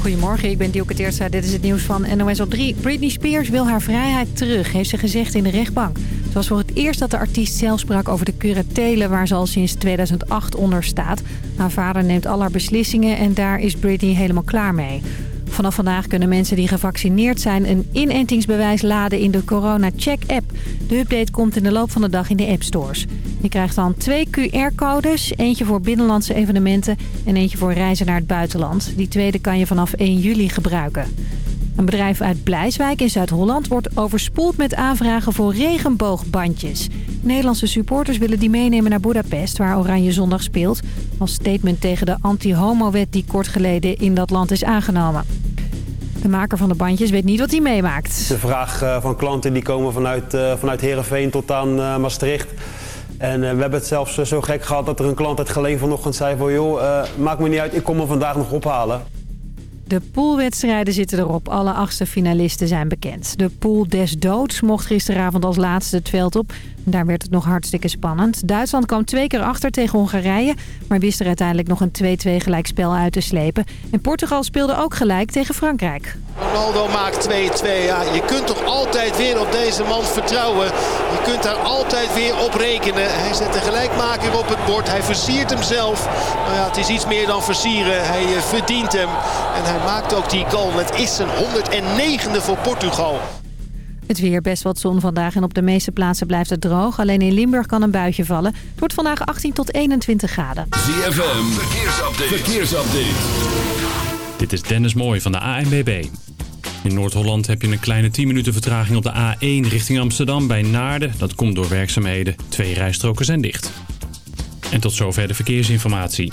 Goedemorgen, ik ben Dielke. Dit is het nieuws van NOS op 3. Britney Spears wil haar vrijheid terug, heeft ze gezegd in de rechtbank. Het was voor het eerst dat de artiest zelf sprak over de curatelen... waar ze al sinds 2008 onder staat. Haar vader neemt al haar beslissingen en daar is Britney helemaal klaar mee. Vanaf vandaag kunnen mensen die gevaccineerd zijn een inentingsbewijs laden in de Corona Check app. De update komt in de loop van de dag in de appstores. Je krijgt dan twee QR-codes, eentje voor binnenlandse evenementen en eentje voor reizen naar het buitenland. Die tweede kan je vanaf 1 juli gebruiken. Een bedrijf uit Blijswijk in Zuid-Holland wordt overspoeld met aanvragen voor regenboogbandjes. Nederlandse supporters willen die meenemen naar Budapest, waar Oranje Zondag speelt. Als statement tegen de anti-homo-wet die kort geleden in dat land is aangenomen. De maker van de bandjes weet niet wat hij meemaakt. De vraag eh, van klanten die komen vanuit, uh, vanuit Heerenveen tot aan uh, Maastricht. En we hebben het zelfs zo gek gehad dat er een klant uit Geleen vanochtend zei van... joh, maakt me niet uit, ik kom hem vandaag nog ophalen. De poolwedstrijden zitten erop. Alle achtste finalisten zijn bekend. De pool des doods mocht gisteravond als laatste het veld op. Daar werd het nog hartstikke spannend. Duitsland kwam twee keer achter tegen Hongarije... maar wist er uiteindelijk nog een 2-2 gelijkspel uit te slepen. En Portugal speelde ook gelijk tegen Frankrijk. Ronaldo maakt 2-2. Ja, je kunt toch altijd weer op deze man vertrouwen. Je kunt daar altijd weer op rekenen. Hij zet de gelijkmaker op het bord. Hij versiert hem zelf. Nou ja, het is iets meer dan versieren. Hij uh, verdient hem. En hij maakt ook die goal. Het is zijn 109e voor Portugal. Het weer best wat zon vandaag en op de meeste plaatsen blijft het droog. Alleen in Limburg kan een buitje vallen. Het wordt vandaag 18 tot 21 graden. ZFM, verkeersupdate. verkeersupdate. Dit is Dennis Mooij van de ANBB. In Noord-Holland heb je een kleine 10 minuten vertraging op de A1 richting Amsterdam bij Naarden. Dat komt door werkzaamheden. Twee rijstroken zijn dicht. En tot zover de verkeersinformatie.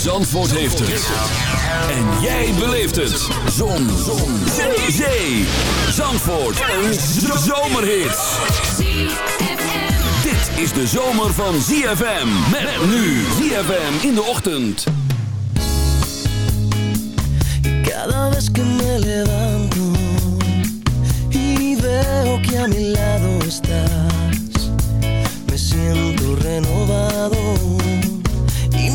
Zandvoort heeft het. En jij beleeft het. Zon. Zon. Zee. Zee. Zandvoort. Een zomerhit. Dit is de zomer van ZFM. Met nu ZFM in de ochtend. Cada vez que me levanto y veo que a mi lado estás, me siento renovado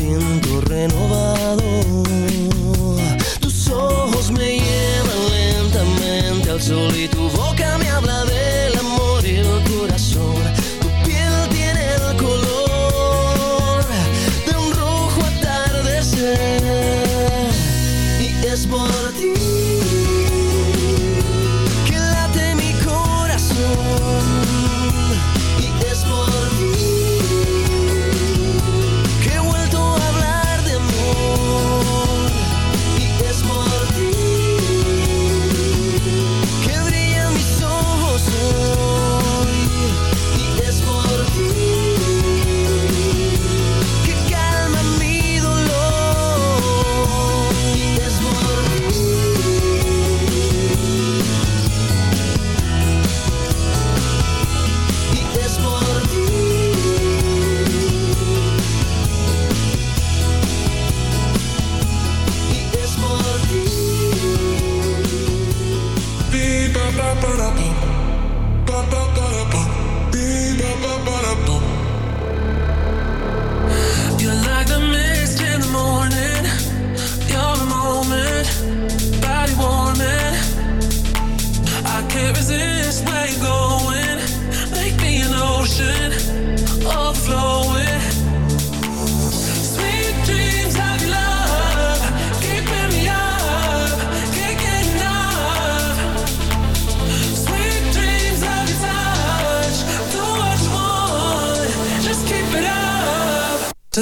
siento renovado. Tus ojos me llevan lentamente al sol y tu voz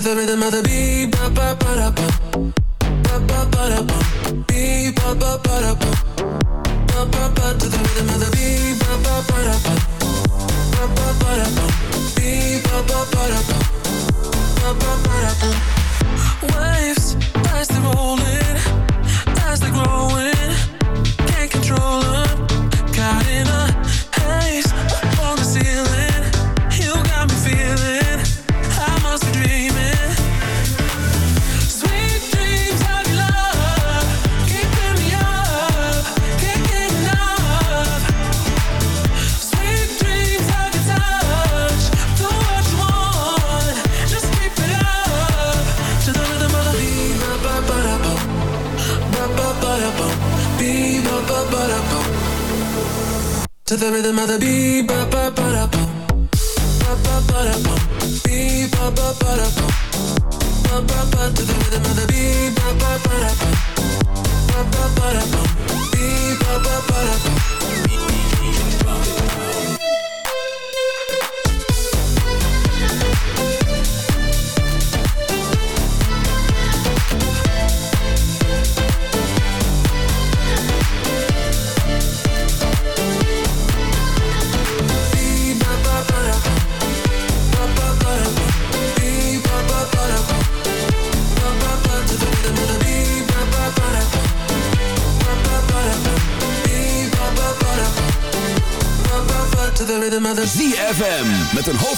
the rhythm of the beat.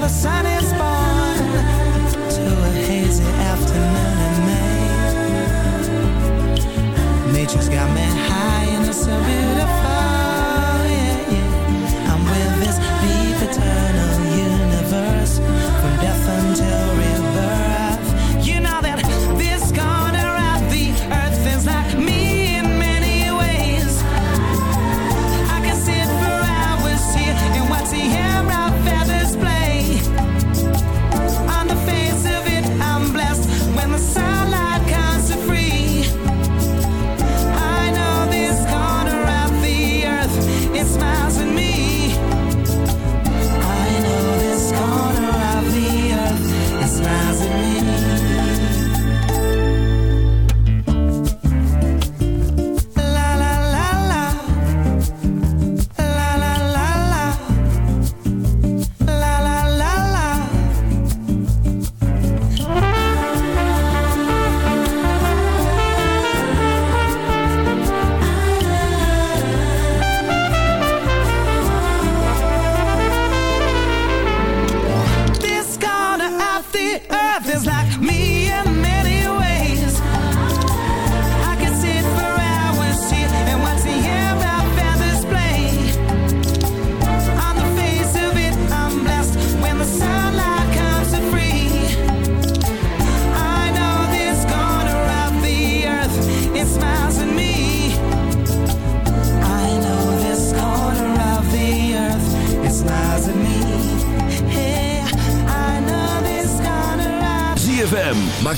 the sun.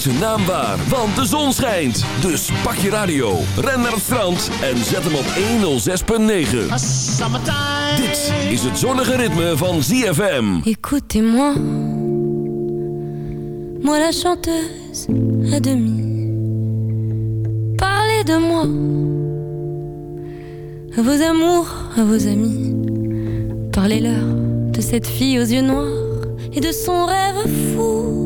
Zijn naam waar, want de zon schijnt. Dus pak je radio, ren naar het strand en zet hem op 106.9. Dit is het zonnige ritme van ZFM. Écoutez-moi, moi la chanteuse à demi. Parlez de moi, à vos amours, à vos amis. Parlez-leur de cette fille aux yeux noirs et de son rêve fou.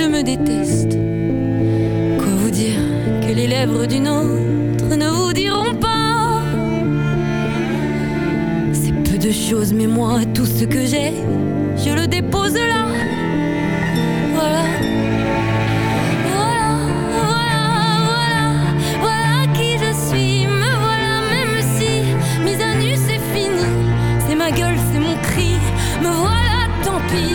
je me déteste. Quoi vous dire que les lèvres d'une autre ne vous diront pas? C'est peu de choses, mais moi, tout ce que j'ai, je le dépose là. Voilà. Voilà, voilà, voilà, voilà qui je suis. Me voilà, même si mise à nu, c'est fini. C'est ma gueule, c'est mon cri. Me voilà, tant pis.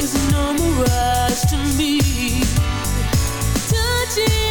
Is no mirage to me. Touching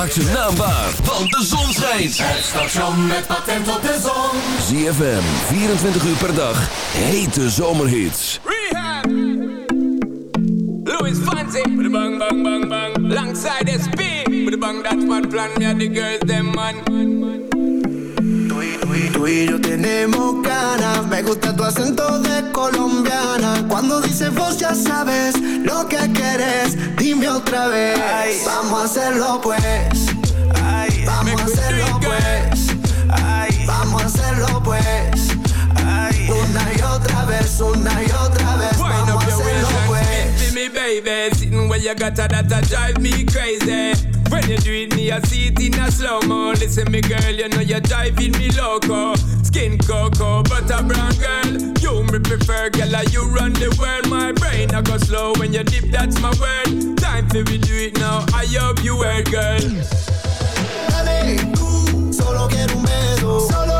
Maak zijn naam waar, want de zon schijnt. Het station met patent op de zon. ZFM, 24 uur per dag. Hete zomerhits. Rehab. Louis Fancy with bang bang bang bang. Alongside SP with bang that man plan me the girls them man. Y yo tenemos ganas, me gusta tu acento de colombiana. Cuando dices vos ya sabes lo que quieres, dime otra vez. Vamos a hacerlo pues. Vamos a hacerlo pues. Vamos a hacerlo pues. Una y otra vez, una y otra vez. Vamos a hacerlo pues. me, baby. Sitting where you got that, that drive me crazy. When you do it, me, I see it in a slow mo. Listen, me girl, you know you're driving me loco. Skin cocoa, butter brown girl. You me prefer, girl, like you run the world. My brain, I go slow when you dip, that's my word. Time for we do it now. I hope you heard, girl. Dale, solo quiero un beso. Solo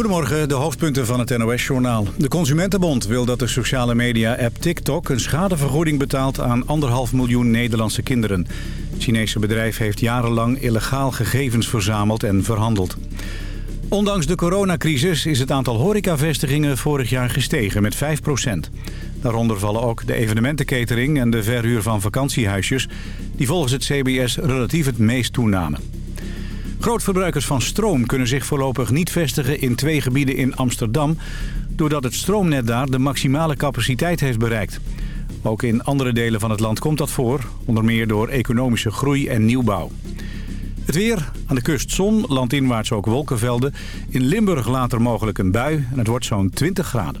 Goedemorgen, de hoofdpunten van het NOS-journaal. De Consumentenbond wil dat de sociale media-app TikTok... een schadevergoeding betaalt aan anderhalf miljoen Nederlandse kinderen. Het Chinese bedrijf heeft jarenlang illegaal gegevens verzameld en verhandeld. Ondanks de coronacrisis is het aantal horecavestigingen vorig jaar gestegen met 5 Daaronder vallen ook de evenementenketering en de verhuur van vakantiehuisjes... die volgens het CBS relatief het meest toenamen. Grootverbruikers van stroom kunnen zich voorlopig niet vestigen in twee gebieden in Amsterdam... doordat het stroomnet daar de maximale capaciteit heeft bereikt. Ook in andere delen van het land komt dat voor, onder meer door economische groei en nieuwbouw. Het weer, aan de kust zon, landinwaarts ook wolkenvelden. In Limburg later mogelijk een bui en het wordt zo'n 20 graden.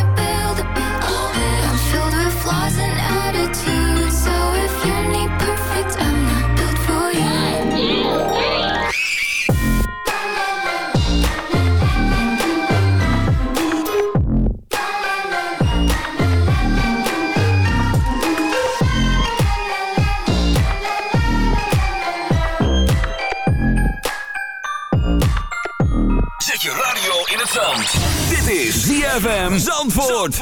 FM Zandvoort.